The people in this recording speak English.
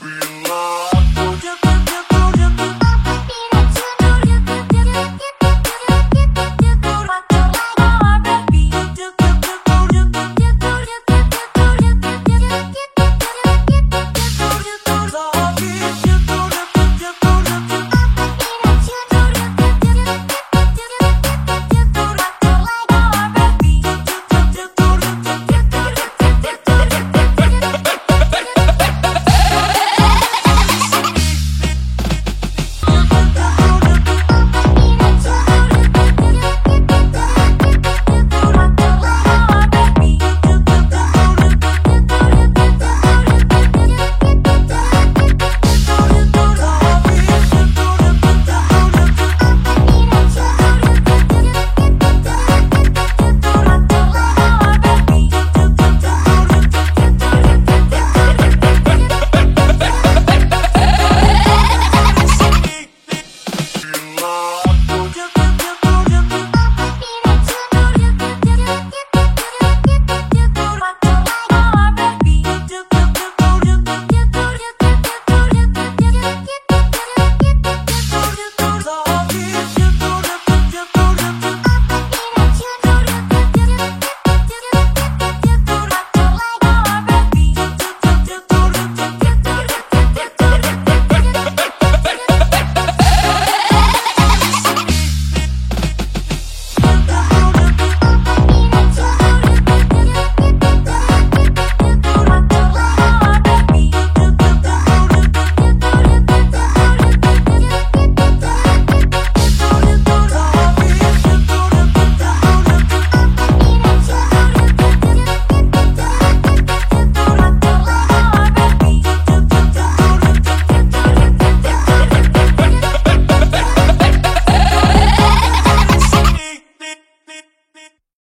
Real